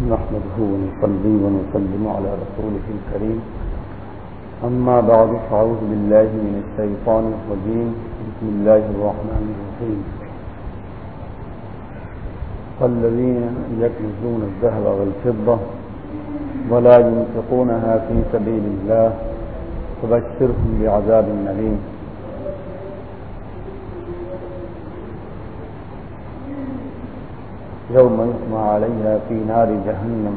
نحمده ونصلي ونسلم على رسوله الكريم. أما بعد، فأعوذ بالله من الشيطان الرجيم. بسم الله الرحمن الرحيم. فالذين يكنزون الذهب والفضة ولا ينفقونها في سبيل الله، فبشرهم بعذاب أليم. يوم يسمع عليها في نار جهنم،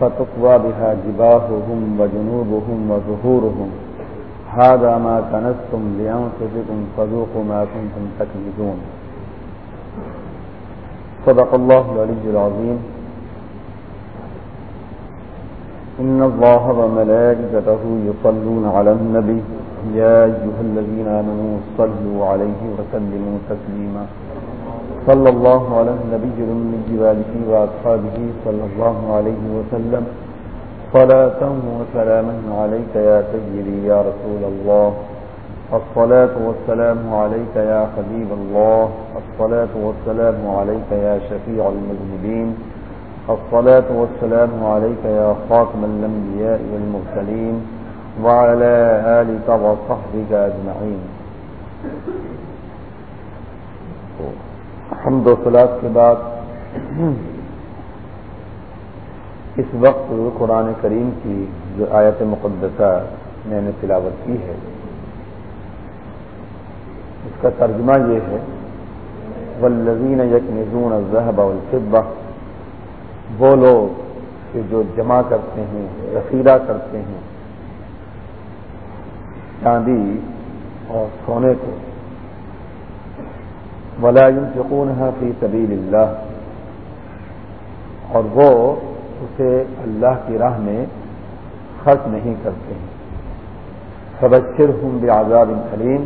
فتقوى بها جباههم وجنوبهم وظهورهم. هذا ما كنستم لأنفسكم فذوقوا ما كنتم تكنزون. صدق الله العلي العظيم. إن الله وملائكته يصلون على النبي، يا أيها الذين آمنوا صلوا عليه وسلموا تسليما. صلى الله على النبي الأمي وآله وأصحابه صلى الله عليه وسلم. صلاة وسلاما عليك يا سيدي يا رسول الله. الصلاة والسلام عليك يا حبيب الله. الصلاة والسلام عليك يا شفيع المذنبين. الصلاة والسلام عليك يا خاتم الأنبياء والمرسلين. وعلى آلك وصحبك أجمعين. حمد و صلاح کے بعد اس وقت قرآن کریم کی جو آیت مقدسہ میں نے تلاوت کی ہے، اس کا ترجمہ یہ ہے والذین یکنزون الذهب والفضہ وہ لوگ کہ جو جمع کرتے ہیں ذخیرہ کرتے ہیں، چاندی اور سونے کو ولا ينفقونها في سبيل اللہ اور وہ اسے اللہ کی راہ میں خرچ نہیں کرتے ہیں. فبشر ہوں بعذاب علیم.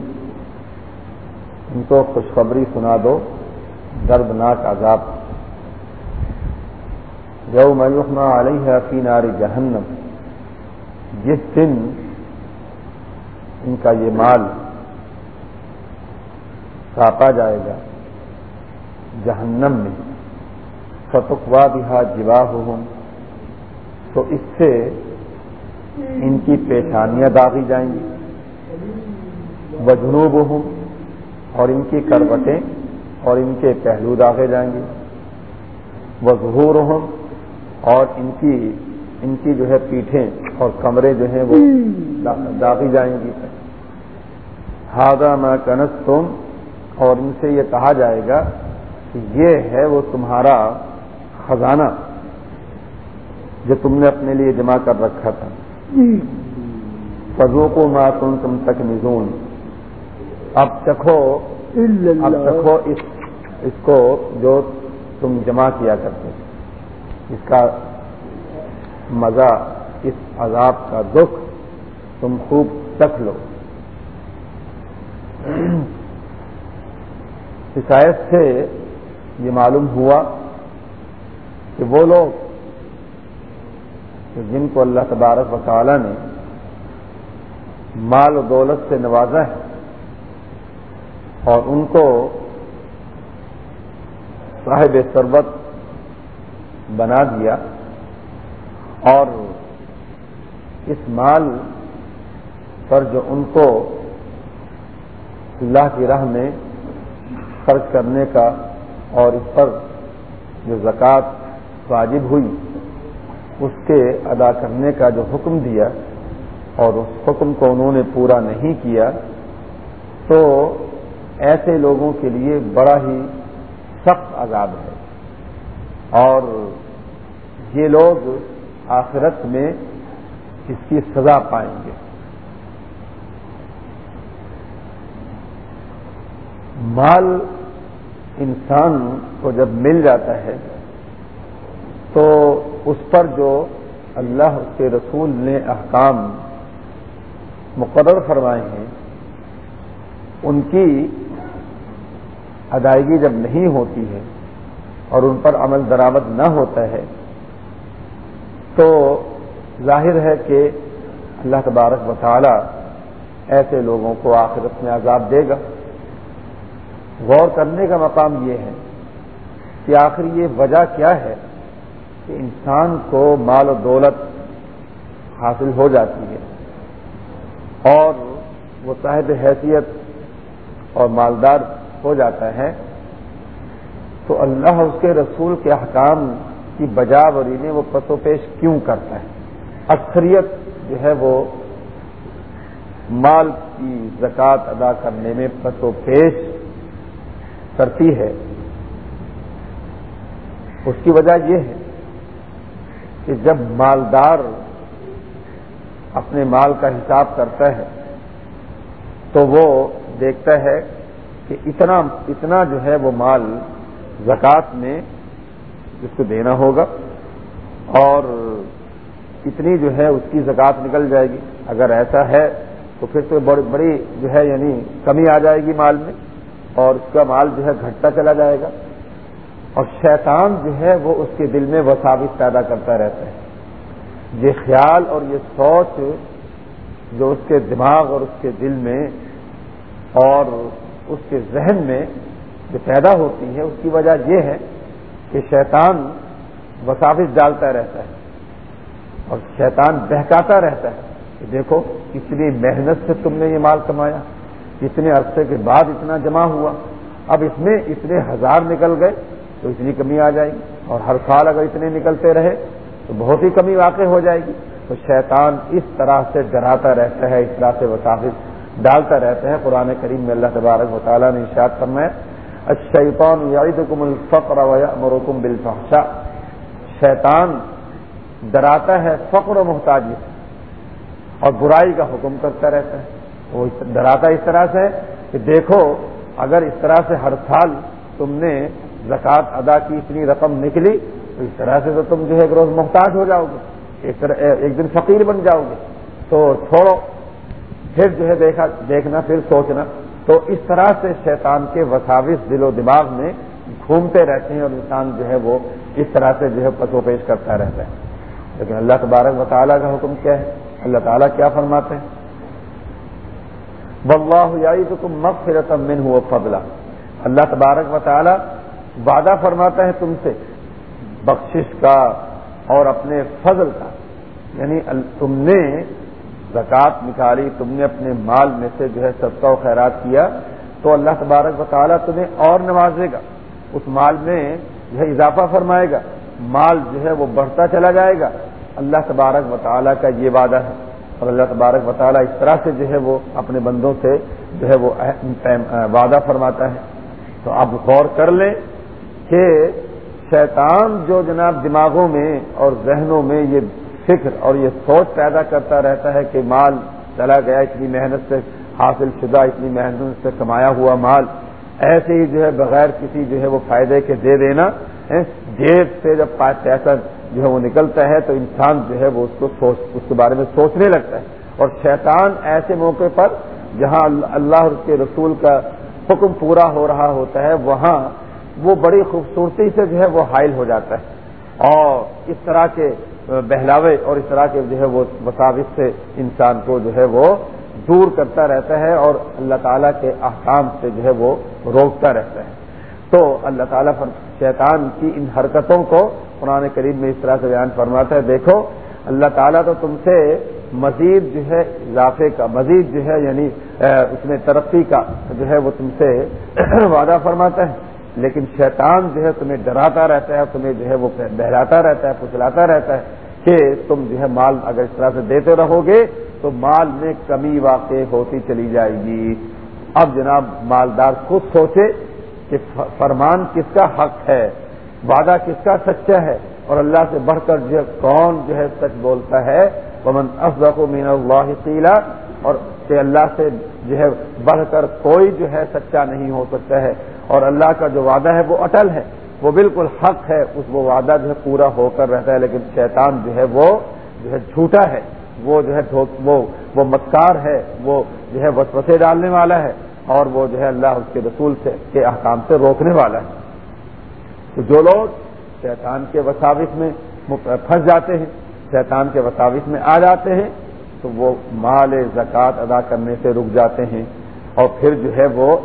ان کو خوشخبری سنا دو، دردناک عذاب. یوم یحما علیہ فی نار جہنم. جس دن ان کا یہ مال کاپا جائے گا۔ جہنم میں فتقوا بہا جبا تو اس سے ان کی پیشانیاں داغی جائیں گی۔ وجنوب ہوں اور ان کی کروٹیں اور ان کے پہلو داغے جائیں گے۔ وہ ظہور ہوں اور ان کی ان کی جو ہے پیٹھیں اور کمرے جو ہیں وہ داغی جائیں گی۔ ہاضا میں کنس تم اور ان سے یہ کہا جائے گا کہ یہ ہے وہ تمہارا خزانہ جو تم نے اپنے لیے جمع کر رکھا تھا۔ فضو کو ماتون تم تک نزون اب چکھو اب چکھو اس اس کو جو تم جمع کیا کرتے اس کا مزہ، اس عذاب کا دکھ تم خوب چکھ لو۔ اس آیت سے یہ معلوم ہوا کہ وہ لوگ جن کو اللہ تبارک و تعالی نے مال و دولت سے نوازا ہے اور ان کو صاحب سربت بنا دیا اور اس مال پر جو ان کو اللہ کی راہ میں خرچ کرنے کا اور اس پر جو زکوٰۃ واجب ہوئی، اس کے ادا کرنے کا جو حکم دیا اور اس حکم کو انہوں نے پورا نہیں کیا، تو ایسے لوگوں کے لیے بڑا ہی سخت عذاب ہے۔ اور یہ لوگ آخرت میں اس کی سزا پائیں گے۔ مال انسان کو جب مل جاتا ہے، تو اس پر جو اللہ کے رسول نے احکام مقرر فرمائے ہیں، ان کی ادائیگی جب نہیں ہوتی ہے اور ان پر عمل درآمد نہ ہوتا ہے، تو ظاہر ہے کہ اللہ تبارک و تعالی ایسے لوگوں کو آخرت میں عذاب دے گا۔ غور کرنے کا مقام یہ ہے کہ آخر یہ وجہ کیا ہے کہ انسان کو مال و دولت حاصل ہو جاتی ہے اور وہ صاحب حیثیت اور مالدار ہو جاتا ہے تو اللہ اس کے رسول کے احکام کی بجا بری وہ پسو پیش کیوں کرتا ہے؟ اکثریت جو ہے وہ مال کی زکوٰۃ ادا کرنے میں پسو پیش کرتی ہے، اس کی وجہ یہ ہے کہ جب مالدار اپنے مال کا حساب کرتا ہے، تو وہ دیکھتا ہے کہ اتنا اتنا جو ہے وہ مال زکوٰۃ میں اس کو دینا ہوگا اور اتنی جو ہے اس کی زکوٰۃ نکل جائے گی۔ اگر ایسا ہے تو پھر تو بڑی بڑی جو ہے یعنی کمی آ جائے گی مال میں۔ اور اس کا مال جو ہے گھٹتا چلا جائے گا اور شیطان جو ہے وہ اس کے دل میں وساوت پیدا کرتا رہتا ہے۔ یہ خیال اور یہ سوچ جو اس کے دماغ اور اس کے دل میں اور اس کے ذہن میں جو پیدا ہوتی ہے، اس کی وجہ یہ ہے کہ شیطان وساوس ڈالتا رہتا ہے اور شیطان بہکاتا رہتا ہے کہ دیکھو اتنی محنت سے تم نے یہ مال کمایا۔ اتنے عرصے کے بعد اتنا جمع ہوا۔ اب اس میں اتنے ہزار نکل گئے تو اتنی کمی آ جائے گی۔ اور ہر سال اگر اتنے نکلتے رہے تو بہت ہی کمی واقع ہو جائے گی۔ تو شیطان اس طرح سے ڈراتا رہتا ہے، اس طرح سے وسافظ ڈالتا رہتا ہے۔ قرآن کریم میں اللہ تبارک و تعالیٰ نے ارشاد فرمایا، الشیطان یعیدکم الفقر ویأمرکم بالفحشاء۔ شیطان ڈراتا ہے فقر و محتاجی اور برائی کا حکم کرتا رہتا ہے۔ وہ ڈراتا اس طرح سے کہ دیکھو، اگر اس طرح سے ہر سال تم نے زکوٰۃ ادا کی، اتنی رقم نکلی، تو اس طرح سے تو تم جو ہے ایک روز محتاج ہو جاؤ گے، ایک طرح ایک دن فقیر بن جاؤ گے۔ تو چھوڑو۔ پھر جو ہے دیکھا دیکھنا، پھر سوچنا۔ تو اس طرح سے شیطان کے وساوس دل و دماغ میں گھومتے رہتے ہیں اور انسان جو ہے وہ اس طرح سے جو ہے پسو پیش کرتا رہتا ہے۔ لیکن اللہ تبارک و تعالیٰ کا حکم کیا ہے؟ اللہ تعالیٰ کیا فرماتے ہیں؟ بلّہ تو تم مغفرت من ہو فضلہ۔ اللہ تبارک و تعالیٰ وعدہ فرماتا ہے تم سے بخشش کا اور اپنے فضل کا۔ یعنی تم نے زکوٰۃ نکالی، تم نے اپنے مال میں سے جو ہے صدقہ و خیرات کیا، تو اللہ تبارک و تعالیٰ تمہیں اور نوازے گا۔ اس مال میں جو ہے اضافہ فرمائے گا۔ مال جو ہے وہ بڑھتا چلا جائے گا۔ اللہ تبارک و تعالیٰ کا یہ وعدہ ہے۔ اور اللہ تبارک و تعالیٰ اس طرح سے جو ہے وہ اپنے بندوں سے جو ہے وہ وعدہ فرماتا ہے۔ تو آپ غور کر لیں کہ شیطان جو جناب دماغوں میں اور ذہنوں میں یہ فکر اور یہ سوچ پیدا کرتا رہتا ہے کہ مال چلا گیا، اتنی محنت سے حاصل شدہ، اتنی محنت سے کمایا ہوا مال، ایسے ہی جو ہے بغیر کسی جو ہے وہ فائدے کے دے دینا جیب سے جب پیسہ جو ہے وہ نکلتا ہے تو انسان جو ہے وہ اس کو سوچ اس کے بارے میں سوچنے لگتا ہے۔ اور شیطان ایسے موقع پر جہاں اللہ اور اس کے رسول کا حکم پورا ہو رہا ہوتا ہے، وہاں وہ بڑی خوبصورتی سے جو ہے وہ حائل ہو جاتا ہے۔ اور اس طرح کے بہلاوے اور اس طرح کے جو ہے وہ مساوت سے انسان کو جو ہے وہ دور کرتا رہتا ہے اور اللہ تعالیٰ کے احکام سے جو ہے وہ روکتا رہتا ہے۔ تو اللہ تعالیٰ شیطان کی ان حرکتوں کو قرآن کریم میں اس طرح سے بیان فرماتا ہے، دیکھو، اللہ تعالیٰ تو تم سے مزید جو ہے اضافے کا، مزید جو ہے یعنی اس میں ترقی کا جو ہے وہ تم سے وعدہ فرماتا ہے۔ لیکن شیطان جو ہے تمہیں ڈراتا رہتا ہے، تمہیں جو ہے وہ بہلاتا رہتا ہے پچلاتا رہتا ہے کہ تم جو ہے مال اگر اس طرح سے دیتے رہو گے تو مال میں کمی واقع ہوتی چلی جائے گی۔ اب جناب، مالدار خود سوچے کہ فرمان کس کا حق ہے۔ وعدہ کس کا سچا ہے اور اللہ سے بڑھ کر جو کون جو ہے سچ بولتا ہے ومن افضق مین اللہ قیلا اور کہ اللہ سے جو ہے بڑھ کر کوئی جو ہے سچا نہیں ہو سکتا ہے اور اللہ کا جو وعدہ ہے وہ اٹل ہے وہ بالکل حق ہے اس وہ وعدہ جو ہے پورا ہو کر رہتا ہے لیکن شیطان جو ہے وہ جو ہے جھوٹا ہے وہ جو ہے وہ وہ مکار ہے وہ جو ہے وسوسے ڈالنے والا ہے اور وہ جو ہے اللہ اس کے رسول سے کے احکام سے روکنے والا ہے تو جو لوگ شیطان کے وساوس میں پھنس جاتے ہیں، شیطان کے وساوس میں آ جاتے ہیں، تو وہ مال زکوٰۃ ادا کرنے سے رک جاتے ہیں۔ اور پھر جو ہے وہ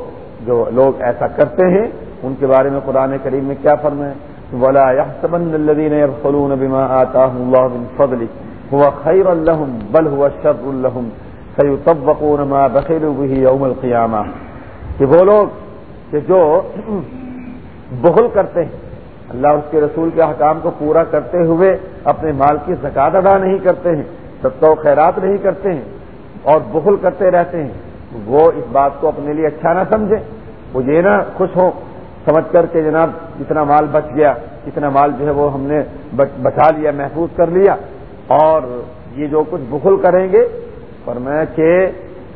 جو لوگ ایسا کرتے ہیں، ان کے بارے میں قرآن کریم میں کیا فرمائے ولا يحسبن الذين يبخلون بما آتاهم الله من فضله هو خير لهم، بل هو شر لهم۔ سيطبقون ما بخلوا به يوم کہ وہ لوگ، کہ جو بخل کرتے ہیں۔ اللہ اس کے رسول کے حکام کو پورا کرتے ہوئے اپنے مال کی زکات ادا نہیں کرتے ہیں سب و خیرات نہیں کرتے ہیں اور بخل کرتے رہتے ہیں۔ وہ اس بات کو اپنے لیے اچھا نہ سمجھے وہ یہ نہ خوش ہو سمجھ کر کے جناب اتنا مال بچ گیا اتنا مال جو ہے وہ ہم نے بچا لیا، محفوظ کر لیا۔ اور یہ جو کچھ بخل کریں گے پر میں کہ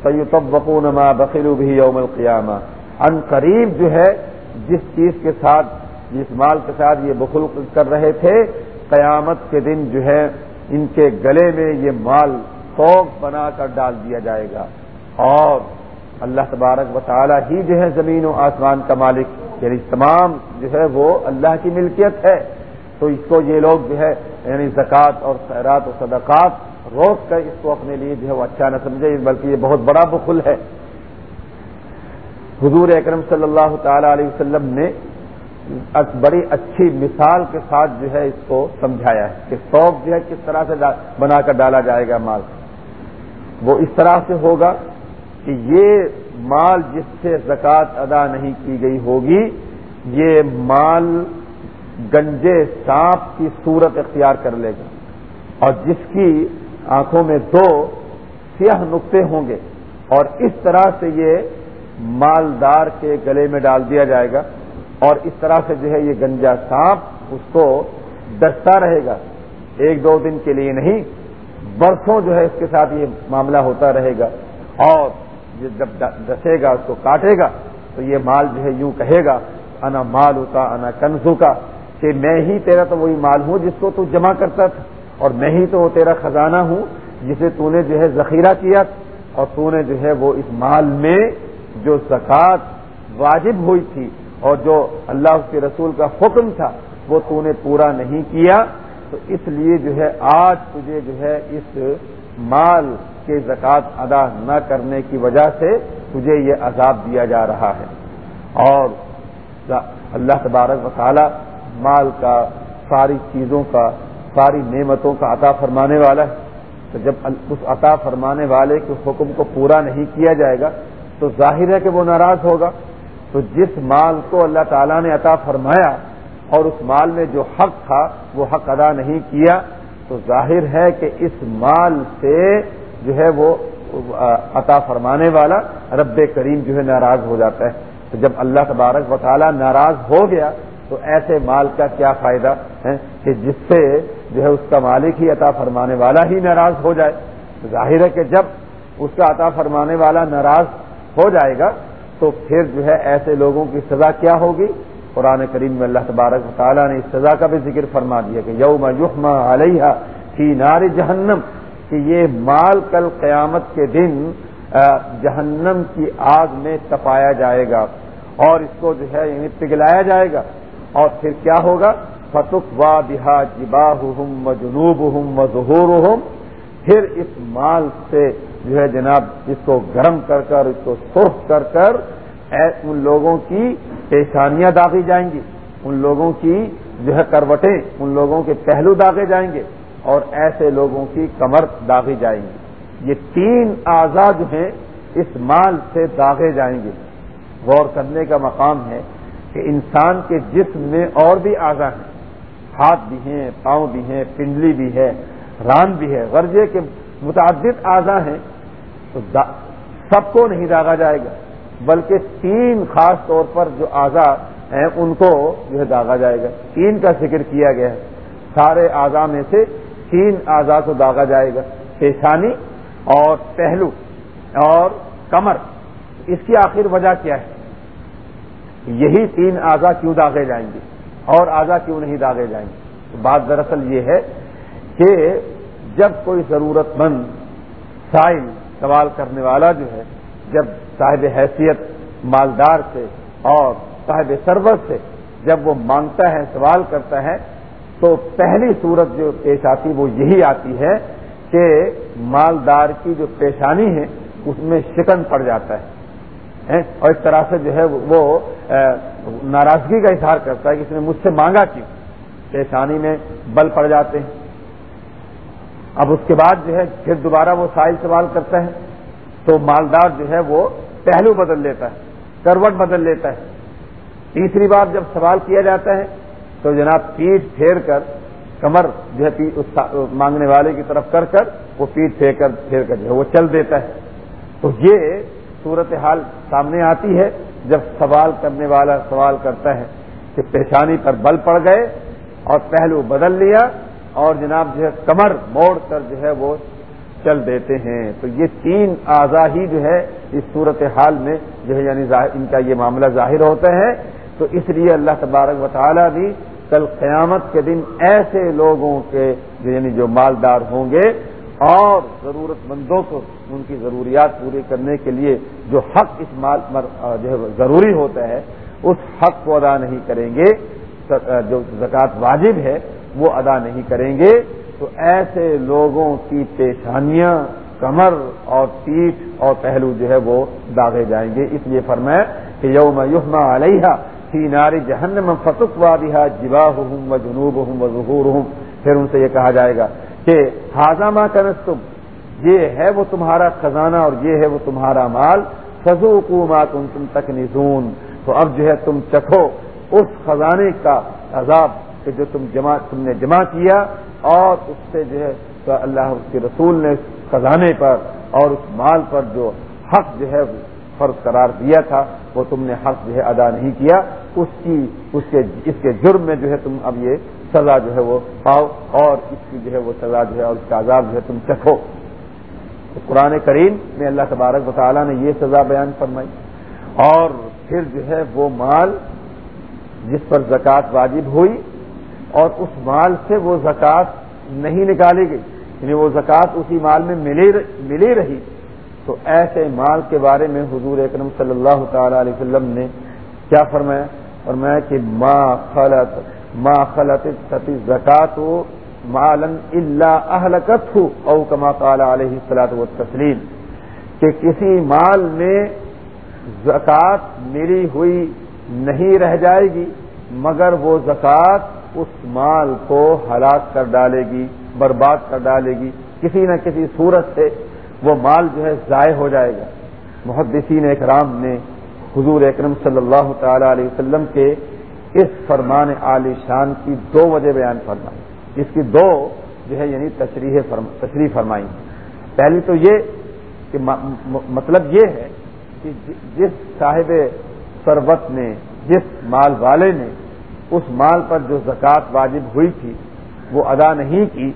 سیتب نما بخیرو بھی یوم القیامہ۔ ان قریب جو ہے جس چیز کے ساتھ، جس مال کے ساتھ یہ بخل کر رہے تھے، قیامت کے دن جو ہے، ان کے گلے میں یہ مال فوگ بنا کر ڈال دیا جائے گا۔ اور اللہ تبارک و تعالی ہی جو ہے زمین و آسمان کا مالک یعنی تمام جو ہے وہ اللہ کی ملکیت ہے۔ تو اس کو یہ لوگ جو ہے یعنی زکوٰۃ اور خیرات و صدقات روک کر اس کو اپنے لیے جو ہے وہ اچھا نہ سمجھے، بلکہ یہ بہت بڑا بخل ہے۔ حضور اکرم صلی اللہ تعالی علیہ وسلم نے بڑی اچھی مثال کے ساتھ جو ہے اس کو سمجھایا ہے کہ سوپ جو ہے کس طرح سے بنا کر ڈالا جائے گا مال۔ وہ اس طرح سے ہوگا کہ یہ مال جس سے زکوٰۃ ادا نہیں کی گئی ہوگی، یہ مال گنجے سانپ کی صورت اختیار کر لے گا۔ اور جس کی آنکھوں میں دو سیاہ نقطے ہوں گے، اور اس طرح سے یہ مالدار کے گلے میں ڈال دیا جائے گا اور اس طرح سے جو ہے یہ گنجا سانپ اس کو ڈستا رہے گا ایک دو دن کے لیے نہیں، برسوں جو ہے اس کے ساتھ یہ معاملہ ہوتا رہے گا اور جب ڈسے گا، اس کو کاٹے گا تو یہ مال جو ہے یوں کہے گا، انا مال کا، انا کنزو کا، کہ میں ہی تیرا تو وہی مال ہوں جس کو تو جمع کرتا تھا اور میں ہی تو وہ تیرا خزانہ ہوں جسے تو نے جو ہے ذخیرہ کیا اور تو نے جو ہے وہ اس مال میں جو زکوٰۃ واجب ہوئی تھی اور جو اللہ اس کے رسول کا حکم تھا، وہ تو نے پورا نہیں کیا۔ تو اس لیے جو ہے، آج تجھے جو ہے، اس مال کے زکوٰۃ ادا نہ کرنے کی وجہ سے تجھے یہ عذاب دیا جا رہا ہے۔ اور اللہ تبارک و تعالی مال کا، ساری چیزوں کا، ساری نعمتوں کا عطا فرمانے والا ہے۔ تو جب اس عطا فرمانے والے کے حکم کو پورا نہیں کیا جائے گا تو ظاہر ہے کہ وہ ناراض ہوگا۔ تو جس مال کو اللہ تعالیٰ نے عطا فرمایا اور اس مال میں جو حق تھا، وہ حق ادا نہیں کیا، تو ظاہر ہے کہ اس مال سے جو ہے وہ عطا فرمانے والا رب کریم جو ہے ناراض ہو جاتا ہے۔ تو جب اللہ تبارک و تعالیٰ ناراض ہو گیا، تو ایسے مال کا کیا فائدہ ہے کہ جس سے جو ہے اس کا مالک ہی عطا فرمانے والا ہی ناراض ہو جائے۔ ظاہر ہے کہ جب اس کا عطا فرمانے والا ناراض ہو جائے گا، تو پھر جو ہے ایسے لوگوں کی سزا کیا ہوگی؟ قرآن کریم میں اللہ تبارک تعالیٰ نے اس سزا کا بھی ذکر فرما دیا کہ یوم یوم علیہ فی نار جہنم، کہ یہ مال کل قیامت کے دن جہنم کی آگ میں تپایا جائے گا اور اس کو جو ہے یعنی پگلایا جائے گا۔ اور پھر کیا ہوگا؟ فتق وا بہا جبا ہم و جنوب ہم و ظہور پھر اس مال سے جو ہے جناب اس کو گرم کر کر، اس کو سرخ کر کر ان لوگوں کی پیشانیاں داغی جائیں گی، ان لوگوں کی جو ہے کروٹیں، ان لوگوں کے پہلو داغے جائیں گے اور ایسے لوگوں کی کمر داغی جائیں گی۔ یہ تین اعضا جو ہیں، اس مال سے داغے جائیں گے۔ غور کرنے کا مقام ہے کہ انسان کے جسم میں اور بھی اعضا ہیں۔ ہاتھ بھی ہیں، پاؤں بھی ہیں، پنڈلی بھی ہے، ران بھی ہے۔ غرضے کے متعدد اعضا ہیں۔ تو سب کو نہیں داغا جائے گا، بلکہ تین خاص طور پر جو اعضا ہیں، ان کو جو ہے داغا جائے گا۔ تین کا ذکر کیا گیا ہے۔ سارے اعضا میں سے تین اعضا کو داغا جائے گا۔ پیشانی اور پہلو اور کمر۔ اس کی آخر وجہ کیا ہے؟ یہی تین اعضا کیوں داغے جائیں گے؟ اور اعضا کیوں نہیں داغے جائیں گے؟ بات دراصل یہ ہے کہ جب کوئی ضرورت مند سائل سوال کرنے والا جو ہے، جب صاحب حیثیت مالدار سے اور صاحب سربت سے جب وہ مانگتا ہے، سوال کرتا ہے، تو پہلی صورت جو پیش آتی وہ یہی آتی ہے کہ مالدار کی جو پیشانی ہے، اس میں شکن پڑ جاتا ہے۔ اور اس طرح سے جو ہے وہ ناراضگی کا اظہار کرتا ہے کہ اس نے مجھ سے مانگا کیوں؟ پیشانی میں بل پڑ جاتے ہیں۔ اب اس کے بعد جو ہے، پھر دوبارہ وہ سائل سوال کرتا ہے، تو مالدار جو ہے وہ پہلو بدل لیتا ہے، کروٹ بدل لیتا ہے۔ تیسری بار جب سوال کیا جاتا ہے، تو جناب پیٹ پھیر کر کمر جو ہے مانگنے والے کی طرف کر کر وہ پیٹ پھیر کر پھیر کر جو ہے وہ چل دیتا ہے۔ تو یہ صورت حال سامنے آتی ہے جب سوال کرنے والا سوال کرتا ہے کہ پیشانی پر بل پڑ گئے اور پہلو بدل لیا اور جناب جو ہے کمر موڑ کر جو ہے وہ چل دیتے ہیں۔ تو یہ تین اعضا ہی جو ہے اس صورت حال میں جو ہے یعنی ان کا یہ معاملہ ظاہر ہوتا ہے۔ تو اس لیے اللہ تبارک و تعالیٰ بھی کل قیامت کے دن ایسے لوگوں کے جو یعنی جو مالدار ہوں گے اور ضرورت مندوں کو ان کی ضروریات پوری کرنے کے لیے جو حق اس مال جو ہے ضروری ہوتا ہے، اس حق کو ادا نہیں کریں گے۔ جو زکوٰۃ واجب ہے وہ ادا نہیں کریں گے، تو ایسے لوگوں کی پیشانیاں، کمر اور پیٹھ اور پہلو جو ہے وہ داغے جائیں گے۔ اس لیے فرمائے کہ یوم یوما علیہ فی ناری جہنم فتق وادہ جبا ہوں و جنوب ہوں و ظہور ہوں پھر ان سے یہ کہا جائے گا کہ ہاضامہ کنس تم یہ ہے وہ تمہارا خزانہ اور یہ ہے وہ تمہارا مال فضو حکومات ان تم تک نزون تو اب جو ہے تم چکھو اس خزانے کا عذاب۔ کہ جو تم جمع، تم نے جمع کیا اور اس سے جو ہے تو اللہ اس کے رسول نے خزانے پر اور اس مال پر جو حق جو ہے فرض قرار دیا تھا، وہ تم نے حق جو ہے ادا نہیں کیا۔ اس کی، اس کے اس کے جرم میں جو ہے تم اب یہ سزا جو ہے وہ پاؤ اور اس کی جو ہے وہ سزا جو ہے اور اس کا عذاب جو ہے تم چکھو۔ تو قرآن کریم میں اللہ تبارک و تعالیٰ نے یہ سزا بیان فرمائی۔ اور پھر جو ہے وہ مال جس پر زکوٰۃ واجب ہوئی اور اس مال سے وہ زکوٰۃ نہیں نکالی گئی۔ یعنی وہ زکوٰۃ اسی مال میں ملی رہی۔ تو ایسے مال کے بارے میں حضور اکرم صلی اللہ تعالی علیہ وسلم نے کیا فرمایا؟ فرمایا کہ ما خلط ما خلط زکات مالن اللہ اہلکت او کما تعالی علیہ السلاط و تسلیم کہ کسی مال میں زکوٰۃ ملی ہوئی نہیں رہ جائے گی، مگر وہ زکوٰۃ اس مال کو ہلاک کر ڈالے گی، برباد کر ڈالے گی، کسی نہ کسی صورت سے وہ مال جو ہے ضائع ہو جائے گا۔ محدثین اکرام نے حضور اکرم صلی اللہ تعالی علیہ وسلم کے اس فرمان عالی شان کی دو وجہ بیان فرمائی۔ اس کی دو جو ہے یعنی تشریح تشریح فرمائی۔ پہلی تو یہ کہ مطلب یہ ہے کہ جس صاحب سربت نے، جس مال والے نے اس مال پر جو زکوٰۃ واجب ہوئی تھی، وہ ادا نہیں کی،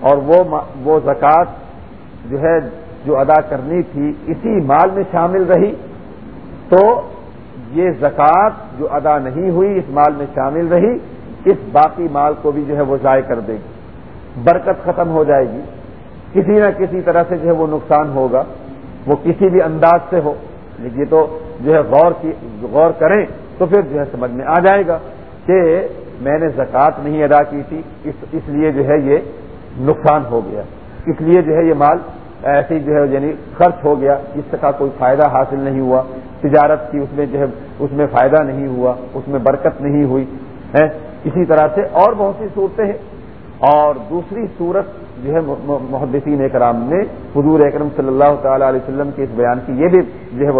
اور وہ وہ زکوٰۃ جو ہے، جو ادا کرنی تھی، اسی مال میں شامل رہی۔ تو یہ زکوٰۃ جو ادا نہیں ہوئی، اس مال میں شامل رہی، اس باقی مال کو بھی جو ہے، وہ ضائع کر دے گی۔ برکت ختم ہو جائے گی۔ کسی نہ کسی طرح سے جو ہے، وہ نقصان ہوگا۔ وہ کسی بھی انداز سے ہو۔ لیکن یہ تو جو ہے، غور کی، غور کریں تو پھر جو ہے، سمجھ میں آ جائے گا۔ کہ میں نے زکوٰۃ نہیں ادا کی تھی، اس اس لیے جو ہے یہ نقصان ہو گیا۔ اس لیے جو ہے یہ مال ایسے جو ہے یعنی خرچ ہو گیا، اس کا کوئی فائدہ حاصل نہیں ہوا۔ تجارت کی اس میں جو ہے، اس میں فائدہ نہیں ہوا، اس میں برکت نہیں ہوئی۔ ہے اسی طرح سے اور بہت سی صورتیں ہیں۔ اور دوسری صورت جو ہے محدثین اکرام نے حضور اکرم صلی اللہ تعالی علیہ وسلم کے اس بیان کی، یہ بھی جو ہے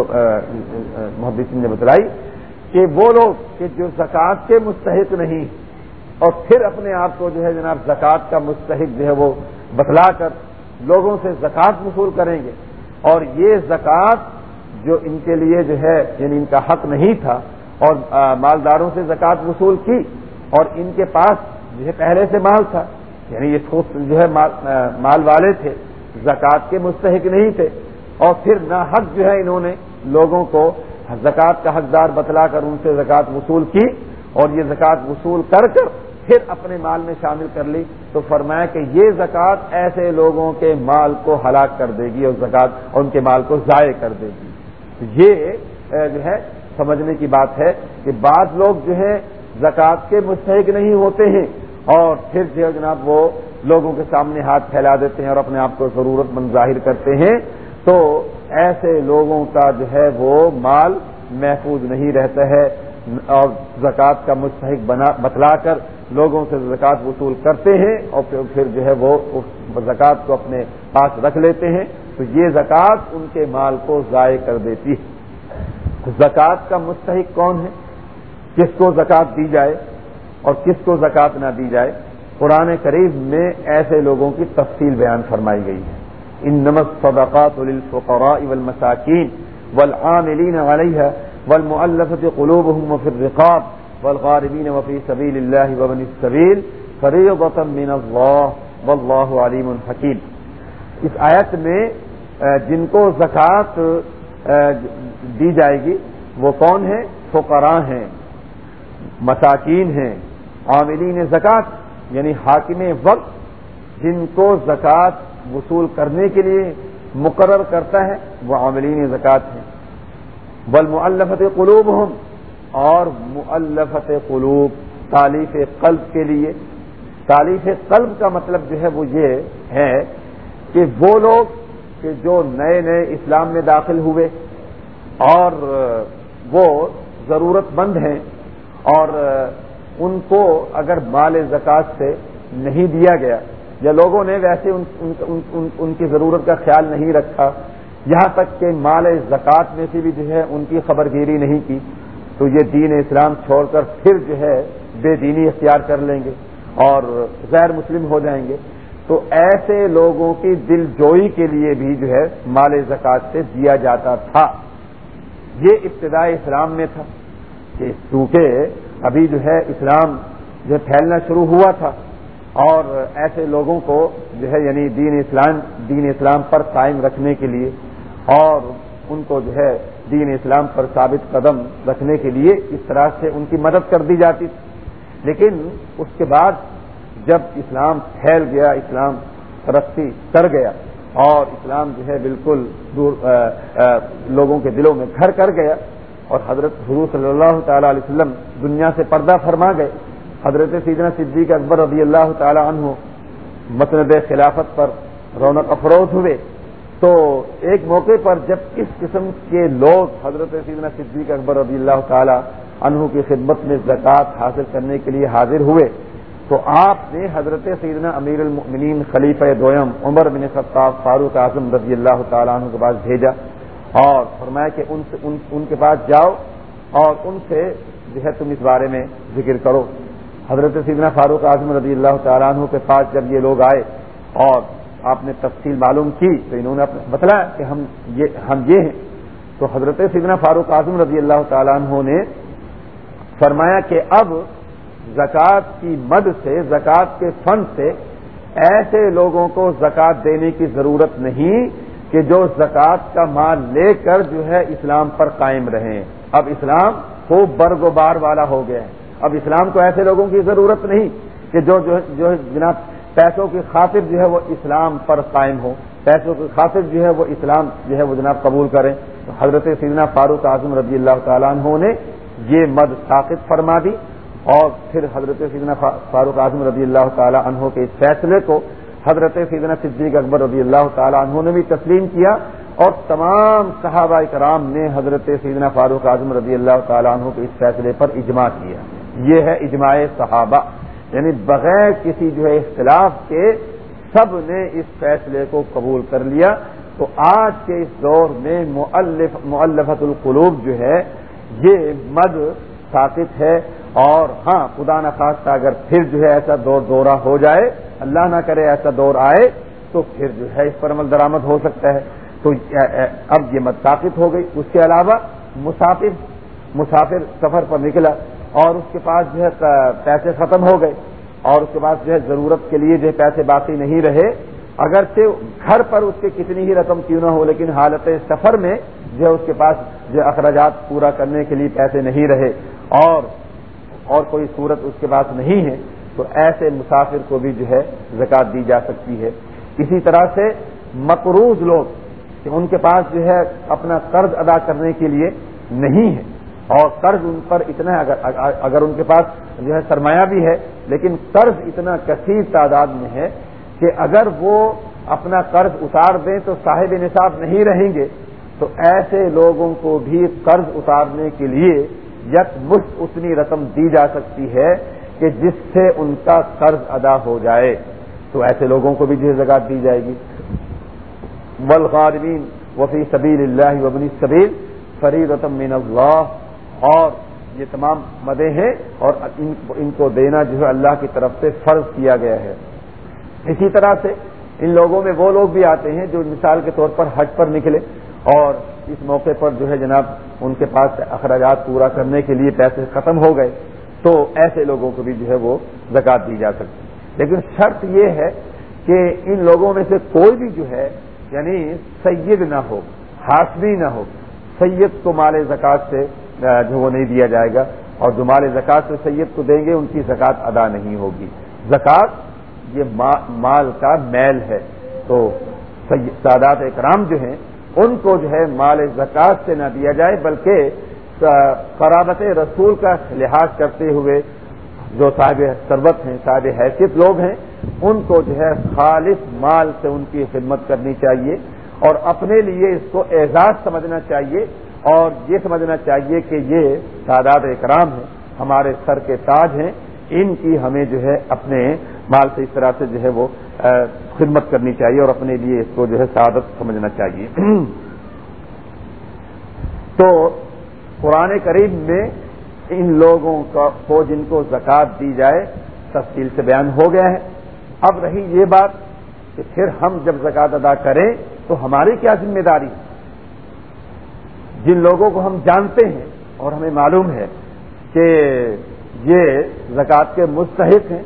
محدثین نے بتلائی۔ کہ وہ لوگ کہ جو زکوٰۃ کے مستحق نہیں اور پھر اپنے آپ کو جو ہے جناب زکوٰۃ کا مستحق جو ہے وہ بتلا کر لوگوں سے زکوٰۃ وصول کریں گے اور یہ زکوٰۃ جو ان کے لیے جو ہے یعنی ان کا حق نہیں تھا اور مالداروں سے زکوٰۃ وصول کی اور ان کے پاس جو ہے پہلے سے مال تھا یعنی یہ جو ہے مال والے تھے، زکوٰۃ کے مستحق نہیں تھے اور پھر نہ حق جو ہے انہوں نے لوگوں کو زکوٰۃ کا حقدار بتلا کر ان سے زکوٰۃ وصول کی اور یہ زکوٰۃ وصول کر کر پھر اپنے مال میں شامل کر لی تو فرمایا کہ یہ زکوٰۃ ایسے لوگوں کے مال کو ہلاک کر دے گی اور زکوٰۃ اور ان کے مال کو ضائع کر دے گی۔ یہ جو ہے، سمجھنے کی بات ہے کہ بعض لوگ جو ہے زکوٰۃ کے مستحق نہیں ہوتے ہیں اور پھر جو ہے جناب وہ لوگوں کے سامنے ہاتھ پھیلا دیتے ہیں اور اپنے آپ کو ضرورت مند ظاہر کرتے ہیں۔ تو ایسے لوگوں کا جو ہے وہ مال محفوظ نہیں رہتا ہے اور زکوٰۃ کا مستحق بنا بتلا کر لوگوں سے زکوٰۃ وصول کرتے ہیں اور پھر جو ہے وہ زکوٰۃ کو اپنے پاس رکھ لیتے ہیں، تو یہ زکوٰۃ ان کے مال کو ضائع کر دیتی ہے۔ زکوٰۃ کا مستحق کون ہے؟ کس کو زکوٰۃ دی جائے اور کس کو زکوٰۃ نہ دی جائے؟ قرآن قریب میں ایسے لوگوں کی تفصیل بیان فرمائی گئی ہے۔ ان نمک صدقات للفقراء والمساکین والعاملین علیہ والمؤلفة قلوبهم وفي الرقاب والغاربین وفی سبیل اللہ وبن السبیل فریضة من اللہ واللہ علیم حکیم اس آیت میں جن کو زکوٰۃ دی جائے گی، وہ کون ہیں؟ فقراء ہیں، مساکین ہیں، عاملین زکوٰۃ یعنی حاکم وقت، جن کو زکوٰۃ وصول کرنے کے لیے مقرر کرتا ہے، وہ عاملین زکوٰۃ ہیں۔ بل ملفت قلوب ہوں اور ملفت قلوب، تالیف قلب کے لیے۔ تالیف قلب کا مطلب جو ہے وہ یہ ہے کہ وہ لوگ کہ جو نئے نئے اسلام میں داخل ہوئے اور وہ ضرورت مند ہیں اور ان کو اگر مال زکوٰۃ سے نہیں دیا گیا یا لوگوں نے ویسے ان ان, ان, ان کی ضرورت کا خیال نہیں رکھا یہاں تک کہ مال زکوٰۃ میں سے بھی جو ہے ان کی خبر گیری نہیں کی تو یہ دین اسلام چھوڑ کر پھر جو ہے بے دینی اختیار کر لیں گے اور غیر مسلم ہو جائیں گے۔ تو ایسے لوگوں کی دل جوئی کے لیے بھی جو ہے مال زکوٰۃ سے دیا جاتا تھا۔ یہ ابتدائی اسلام میں تھا کہ چونکہ ابھی جو ہے اسلام جو پھیلنا شروع ہوا تھا۔ اور ایسے لوگوں کو جو ہے یعنی دین اسلام دین اسلام پر قائم رکھنے کے لیے اور ان کو جو ہے دین اسلام پر ثابت قدم رکھنے کے لیے اس طرح سے ان کی مدد کر دی جاتی تھی۔ لیکن اس کے بعد جب اسلام پھیل گیا، اسلام ترقی کر گیا اور اسلام جو ہے بالکل دور لوگوں کے دلوں میں گھر کر گیا اور حضرت حضور صلی اللہ تعالی علیہ وسلم دنیا سے پردہ فرما گئے۔ حضرت سیدنا صدیق اکبر رضی اللہ تعالی عنہ مسند خلافت پر رونق افروز ہوئے۔ تو ایک موقع پر جب اس قسم کے لوگ حضرت سیدنا صدیق اکبر رضی اللہ تعالی عنہ کی خدمت میں زکوٰۃ حاصل کرنے کے لیے حاضر ہوئے تو آپ نے حضرت سیدنا امیر المؤمنین خلیفہ دویم عمر بن خطاب فاروق اعظم رضی اللہ تعالیٰ عنہ کے پاس بھیجا اور فرمایا کہ ان سے ان, ان کے پاس جاؤ اور ان سے جو ہے تم اس بارے میں ذکر کرو۔ حضرت سیدنا فاروق اعظم رضی اللہ تعالیٰ عنہ کے پاس جب یہ لوگ آئے اور آپ نے تفصیل معلوم کی تو انہوں نے بتلایا کہ ہم یہ ہم یہ ہیں۔ تو حضرت سیدنا فاروق اعظم رضی اللہ تعالیٰ عنہ نے فرمایا کہ اب زکوٰۃ کی مد سے، زکوٰۃ کے فنڈ سے ایسے لوگوں کو زکوٰۃ دینے کی ضرورت نہیں کہ جو زکوٰۃ کا مال لے کر جو ہے اسلام پر قائم رہیں۔ اب اسلام خوب برگ و بار والا ہو گیا ہے۔ اب اسلام کو ایسے لوگوں کی ضرورت نہیں کہ جو جو جناب پیسوں کی خاطر جو ہے وہ اسلام پر قائم ہو پیسوں کی خاطر جو ہے وہ اسلام جو ہے وہ جناب قبول کریں۔ حضرت سیدنا فاروق اعظم رضی اللہ تعالیٰ عنہ نے یہ مد ثاقت فرما دی اور پھر حضرت سیدنا فاروق اعظم رضی اللہ تعالیٰ عنہ کے اس فیصلے کو حضرت سیدنا صدیق اکبر رضی اللہ تعالیٰ عنہ نے بھی تسلیم کیا اور تمام صحابہ کرام نے حضرت سیدنا فاروق اعظم رضی اللہ تعالیٰ عنہ کے اس فیصلے پر اجماع کیا۔ یہ ہے اجماع صحابہ۔ یعنی بغیر کسی جو ہے اختلاف کے سب نے اس فیصلے کو قبول کر لیا۔ تو آج کے اس دور میں مؤلفت القلوب جو ہے، یہ مد ثابت ہے۔ اور ہاں خدا نخواستہ اگر پھر جو ہے ایسا دور دورہ ہو جائے، اللہ نہ کرے ایسا دور آئے، تو پھر جو ہے اس پر عمل درامد ہو سکتا ہے۔ تو اب یہ مد ثابت ہو گئی۔ اس کے علاوہ مسافر مسافر سفر پر نکلا۔ اور اس کے پاس جو ہے پیسے ختم ہو گئے اور اس کے پاس جو ہے ضرورت کے لیے جو ہے پیسے باقی نہیں رہے اگرچہ گھر پر اس کے کتنی ہی رقم کیوں نہ ہو، لیکن حالت سفر میں جو ہے اس کے پاس جو اخراجات پورا کرنے کے لیے پیسے نہیں رہے اور اور کوئی صورت اس کے پاس نہیں ہے، تو ایسے مسافر کو بھی جو ہے زکات دی جا سکتی ہے۔ اسی طرح سے مقروض لوگ کہ ان کے پاس جو ہے اپنا قرض ادا کرنے کے لیے نہیں ہے۔ اور قرض ان پر اتنا اگر اگر ان کے پاس جو ہے سرمایہ بھی ہے، لیکن قرض اتنا کثیر تعداد میں ہے کہ اگر وہ اپنا قرض اتار دیں تو صاحب نصاب نہیں رہیں گے، تو ایسے لوگوں کو بھی قرض اتارنے کے لیے یک مشت اتنی رقم دی جا سکتی ہے کہ جس سے ان کا قرض ادا ہو جائے۔ تو ایسے لوگوں کو بھی جو زکات دی جائے گی۔ والغارمین وفی سبیل اللہ وبنی سبیل فرید من اللہ۔ اور یہ تمام مدے ہیں اور ان کو دینا جو ہے اللہ کی طرف سے فرض کیا گیا ہے۔ اسی طرح سے ان لوگوں میں وہ لوگ بھی آتے ہیں جو مثال کے طور پر حج پر نکلے اور اس موقع پر جو ہے جناب ان کے پاس اخراجات پورا کرنے کے لیے پیسے ختم ہو گئے تو ایسے لوگوں کو بھی جو ہے وہ زکات دی جا سکتی لیکن شرط یہ ہے کہ ان لوگوں میں سے کوئی بھی جو ہے یعنی سید نہ ہو ہاشمی نہ ہو، سید کو مال زکات سے جو وہ نہیں دیا جائے گا۔ اور جو مال زکات سے سید کو دیں گے، ان کی زکات ادا نہیں ہوگی۔ زکات یہ مال کا میل ہے۔ تو سادات اکرام جو ہیں، ان کو جو ہے مال زکات سے نہ دیا جائے، بلکہ قرابت رسول کا لحاظ کرتے ہوئے جو صاحب سربت ہیں، صاحب حیثیت لوگ ہیں، ان کو جو ہے خالص مال سے ان کی خدمت کرنی چاہیے۔ اور اپنے لیے اس کو اعزاز سمجھنا چاہیے اور یہ سمجھنا چاہیے کہ یہ تعداد اکرام ہیں، ہمارے سر کے تاج ہیں، ان کی ہمیں جو ہے اپنے مال سے اس طرح سے جو ہے وہ خدمت کرنی چاہیے اور اپنے لیے اس کو جو ہے سعادت سمجھنا چاہیے۔ تو قرآن قریب میں ان لوگوں کو جن کو زکوٰۃ دی جائے، تفصیل سے بیان ہو گیا ہے۔ اب رہی یہ بات کہ پھر ہم جب زکوٰۃ ادا کریں تو ہماری کیا ذمہ داری ہے؟ جن لوگوں کو ہم جانتے ہیں اور ہمیں معلوم ہے کہ یہ زکوٰۃ کے مستحق ہیں،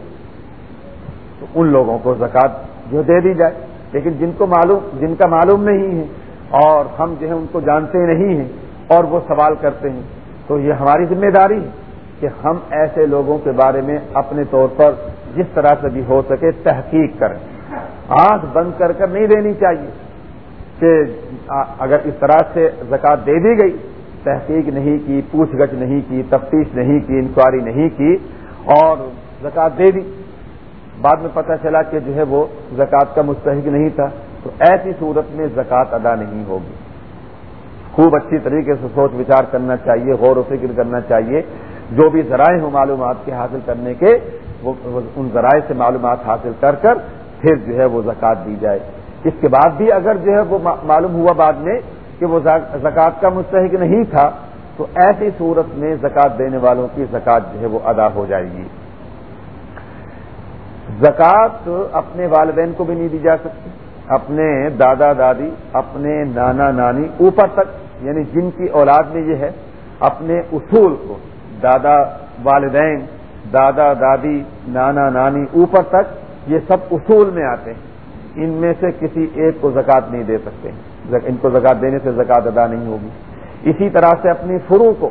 تو ان لوگوں کو زکوٰۃ جو دے دی جائے۔ لیکن جن کو معلوم، جن کا معلوم نہیں ہے اور ہم جو ہے ان کو جانتے نہیں ہیں اور وہ سوال کرتے ہیں، تو یہ ہماری ذمہ داری ہے کہ ہم ایسے لوگوں کے بارے میں اپنے طور پر جس طرح سے بھی ہو سکے تحقیق کریں۔ آنکھ بند کر کر نہیں دینی چاہیے کہ اگر اس طرح سے زکات دے دی گئی، تحقیق نہیں کی، پوچھ گچھ نہیں کی، تفتیش نہیں کی، انکوائری نہیں کی، اور زکات دے دی، بعد میں پتہ چلا کہ جو ہے وہ زکوٰۃ کا مستحق نہیں تھا، تو ایسی صورت میں زکوٰۃ ادا نہیں ہوگی۔ خوب اچھی طریقے سے سوچ وچار کرنا چاہیے، غور و فکر کرنا چاہیے، جو بھی ذرائع ہوں معلومات کے حاصل کرنے کے وہ ان ذرائع سے معلومات حاصل کر کر پھر جو ہے وہ زکوٰۃ دی جائے۔ اس کے بعد بھی اگر جو ہے وہ معلوم ہوا بعد میں کہ وہ زکوٰۃ کا مستحق نہیں تھا، تو ایسی صورت میں زکوٰۃ دینے والوں کی زکوٰۃ جو ہے وہ ادا ہو جائے گی۔ زکوٰۃ اپنے والدین کو بھی نہیں دی جا سکتی۔ اپنے دادا دادی، اپنے نانا نانی اوپر تک یعنی جن کی اولاد میں یہ ہے، اپنے اصول کو، دادا والدین، دادا دادی، نانا نانی اوپر تک، یہ سب اصول میں آتے ہیں۔ ان میں سے کسی ایک کو زکات نہیں دے سکتے۔ ان کو زکات دینے سے زکات ادا نہیں ہوگی۔ اسی طرح سے اپنی فرو کو،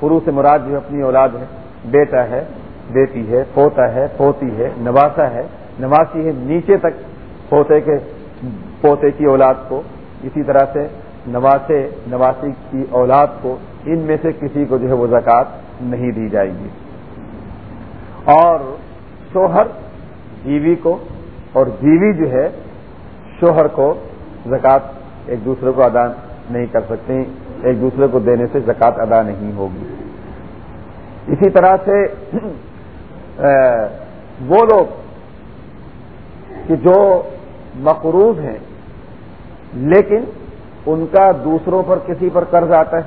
فرو سے مراد جو اپنی اولاد ہے، بیٹا ہے، بیٹی ہے، پوتا ہے، پوتی ہے، نواسا ہے، نواسی ہے، نیچے تک پوتے کے، پوتے کی اولاد کو، اسی طرح سے نواسے، نواسی کی اولاد کو، ان میں سے کسی کو جو ہے وہ زکوٰۃ نہیں دی جائے گی۔ اور شوہر بیوی کو اور بیوی جو ہے شوہر کو زکوٰۃ ایک دوسرے کو ادا نہیں کر سکتے ایک دوسرے کو دینے سے زکوٰۃ ادا نہیں ہوگی۔ اسی طرح سے وہ لوگ کہ جو مقروض ہیں، لیکن ان کا دوسروں پر کسی پر قرض آتا ہے،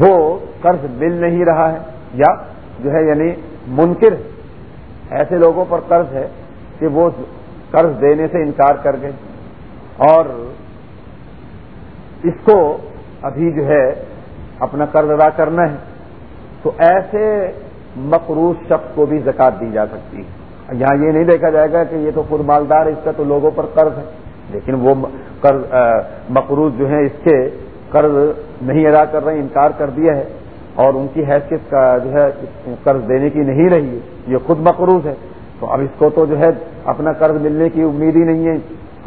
وہ قرض مل نہیں رہا ہے یا جو ہے یعنی منکر ایسے لوگوں پر قرض ہے کہ وہ قرض دینے سے انکار کر گئے۔ اور اس کو ابھی جو ہے اپنا قرض ادا کرنا ہے۔ تو ایسے مقروض شخص کو بھی زکات دی جا سکتی ہے۔ یہاں یہ نہیں دیکھا جائے گا کہ یہ تو خود مالدار ہے، اس کا تو لوگوں پر قرض ہے۔ لیکن وہ قرض مقروض جو ہیں، اس کے قرض نہیں ادا کر رہے، انکار کر دیا ہے۔ اور ان کی حیثیت کا جو ہے، قرض دینے کی نہیں رہی ہے۔ یہ خود مقروض ہے۔ تو اب اس کو تو جو ہے اپنا قرض ملنے کی امید ہی نہیں ہے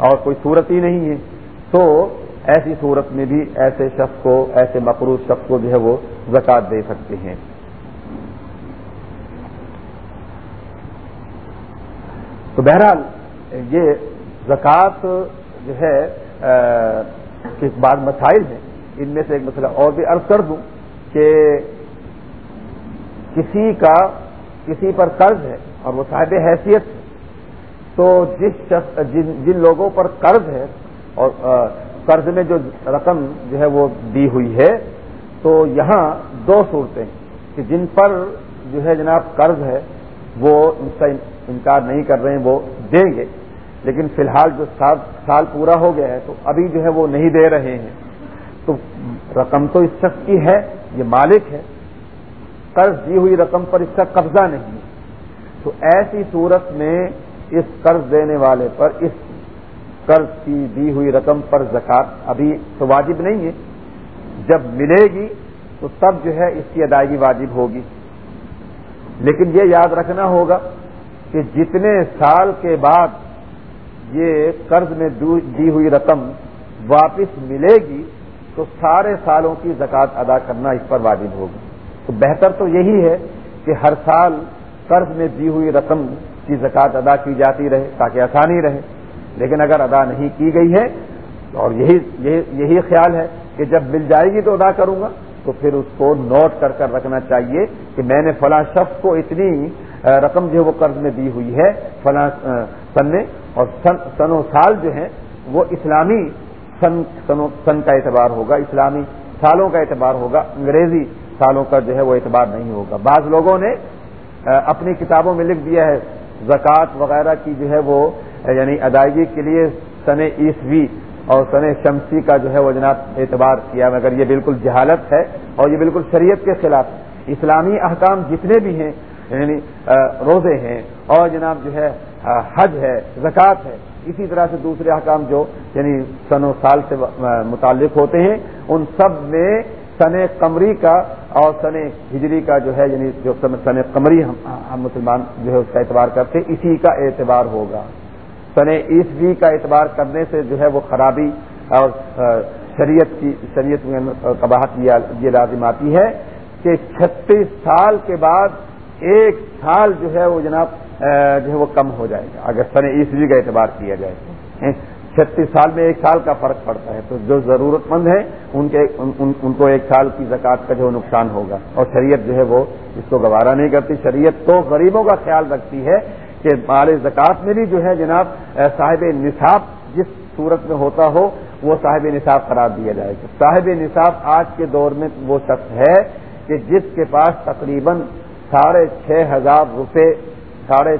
اور کوئی صورت ہی نہیں ہے۔ تو ایسی صورت میں بھی ایسے شخص کو، ایسے مقروض شخص کو جو ہے وہ زکات دے سکتے ہیں۔ تو بہرحال یہ زکوٰۃ جو ہے بعض مسائل ہیں۔ ان میں سے ایک مسئلہ اور بھی عرض کر دوں کہ کسی کا، کسی پر قرض ہے اور وہ صاحب حیثیت ہے۔ تو جس شخص جن جن لوگوں پر قرض ہے اور قرض میں جو رقم جو ہے وہ دی ہوئی ہے، تو یہاں دو صورتیں کہ جن پر جو ہے جناب قرض ہے، وہ ان کا انکار نہیں کر رہے ہیں، وہ دیں گے۔ لیکن فی الحال جو سال پورا ہو گیا ہے، تو ابھی جو ہے وہ نہیں دے رہے ہیں۔ تو رقم تو اس شخص کی ہے، یہ مالک ہے۔ قرض دی ہوئی رقم پر اس کا قبضہ نہیں ہے۔ تو ایسی صورت میں اس قرض دینے والے پر اس قرض کی دی ہوئی رقم پر زکات ابھی تو واجب نہیں ہے۔ جب ملے گی تو تب جو ہے اس کی ادائیگی واجب ہوگی۔ لیکن یہ یاد رکھنا ہوگا کہ جتنے سال کے بعد یہ قرض میں دی ہوئی رقم واپس ملے گی تو سارے سالوں کی زکات ادا کرنا اس پر واجب ہوگی۔ تو بہتر تو یہی ہے کہ ہر سال قرض میں دی ہوئی رقم کی زکات ادا کی جاتی رہے تاکہ آسانی رہے، لیکن اگر ادا نہیں کی گئی ہے، اور یہی یہی خیال ہے کہ جب مل جائے گی تو ادا کروں گا، تو پھر اس کو نوٹ کر کر رکھنا چاہیے کہ میں نے فلاں شخص کو اتنی رقم جو ہے وہ قرض میں دی ہوئی ہے، فلاں سن میں اور سن و سال جو ہے وہ اسلامی سن سن کا اعتبار ہوگا، اسلامی سالوں کا اعتبار ہوگا، انگریزی سالوں کا جو ہے وہ اعتبار نہیں ہوگا۔ بعض لوگوں نے اپنی کتابوں میں لکھ دیا ہے زکوٰۃ وغیرہ کی جو ہے وہ یعنی ادائیگی کے لیے سن عیسوی اور سن شمسی کا جو ہے وہ جناب اعتبار کیا، مگر یہ بالکل جہالت ہے اور یہ بالکل شریعت کے خلاف اسلامی احکام جتنے بھی ہیں یعنی روزے ہیں اور جناب جو ہے حج ہے، زکوٰۃ ہے، اسی طرح سے دوسرے احکام جو یعنی سن و سال سے متعلق ہوتے ہیں، ان سب میں سن قمری کا اور سن ہجری کا جو ہے یعنی جو سن قمری ہم مسلمان جو ہے، اس کا اعتبار کرتے اسی کا اعتبار ہوگا۔ سن عیسوی کا اعتبار کرنے سے جو ہے، وہ خرابی اور شریعت کی، شریعت میں قباحت یہ لازم آتی ہے کہ چھتیس سال کے بعد ایک سال جو ہے، وہ جناب جو ہے، وہ کم ہو جائے گا۔ اگر سن عیسوی کا اعتبار کیا جائے چھتیس سال میں ایک سال کا فرق پڑتا ہے، تو جو ضرورت مند ہیں، ان کے، ان کو ایک سال کی زکوٰۃ کا جو نقصان ہوگا۔ اور شریعت جو ہے وہ اس کو گوارا نہیں کرتی۔ شریعت تو غریبوں کا خیال رکھتی ہے کہ مال زکوٰۃ میں بھی جو ہے جناب صاحب نصاب جس صورت میں ہوتا ہو، وہ صاحب نصاب قرار دیا جائے گا۔ صاحب نصاب آج کے دور میں وہ شخص ہے کہ جس کے پاس تقریباً ساڑھے چھ ہزار روپے، ساڑھے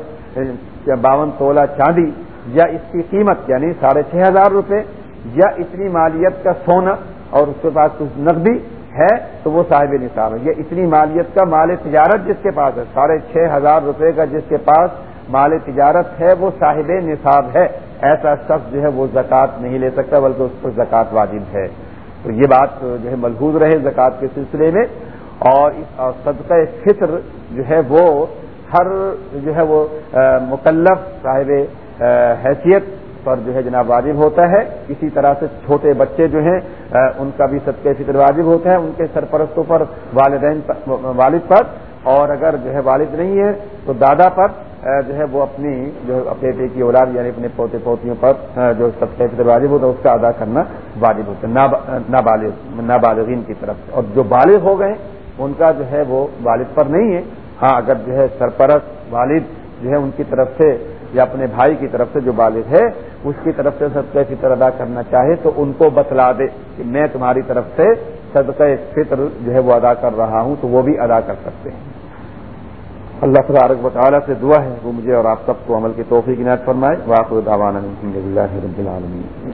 باون تولہ چاندی یا اس کی قیمت یعنی ساڑھے چھ ہزار روپے، یا اتنی مالیت کا سونا اور اس کے پاس کچھ نقدی ہے، تو وہ صاحب نصاب ہے۔ یہ اتنی مالیت کا مال تجارت جس کے پاس ہے، ساڑھے چھ ہزار روپے کا جس کے پاس مال تجارت ہے، وہ صاحب نصاب ہے۔ ایسا شخص جو ہے وہ زکوٰۃ نہیں لے سکتا، بلکہ اس پر زکوٰۃ واجب ہے۔ تو یہ بات جو ہے ملحوظ رہے زکوٰۃ کے سلسلے میں۔ اور صدقہ فطر جو ہے وہ ہر جو ہے وہ مکلف صاحب حیثیت پر جو ہے جناب واجب ہوتا ہے۔ اسی طرح سے چھوٹے بچے جو ہیں ان کا بھی صدقہ فطر واجب ہوتا ہے، ان کے سرپرستوں پر، والدین والد پر۔ اور اگر جو ہے والد نہیں ہے، تو دادا پر جو ہے وہ اپنی، جو بیٹے کی اولاد یعنی اپنے پوتے، پوتیوں پر جو سب فطر واجب ہوتا ہے، اس کا ادا کرنا واجب ہوتا ہے نابالغ، نابالغین کی طرف سے۔ اور جو بالغ ہو گئے، ان کا جو ہے وہ والد پر نہیں ہے۔ ہاں اگر جو ہے سرپرست، والد جو ہے ان کی طرف سے یا اپنے بھائی کی طرف سے جو بالغ ہے، اس کی طرف سے صدقہ فطر ادا کرنا چاہے تو ان کو بتلا دے کہ میں تمہاری طرف سے صدقہ فطر جو ہے وہ ادا کر رہا ہوں، تو وہ بھی ادا کر سکتے ہیں۔ اللہ تبارک و تعالیٰ سے دعا ہے، وہ مجھے اور آپ سب کو عمل کی توفیق عنایت فرمائے۔ واقع دعوانا رب العالمین۔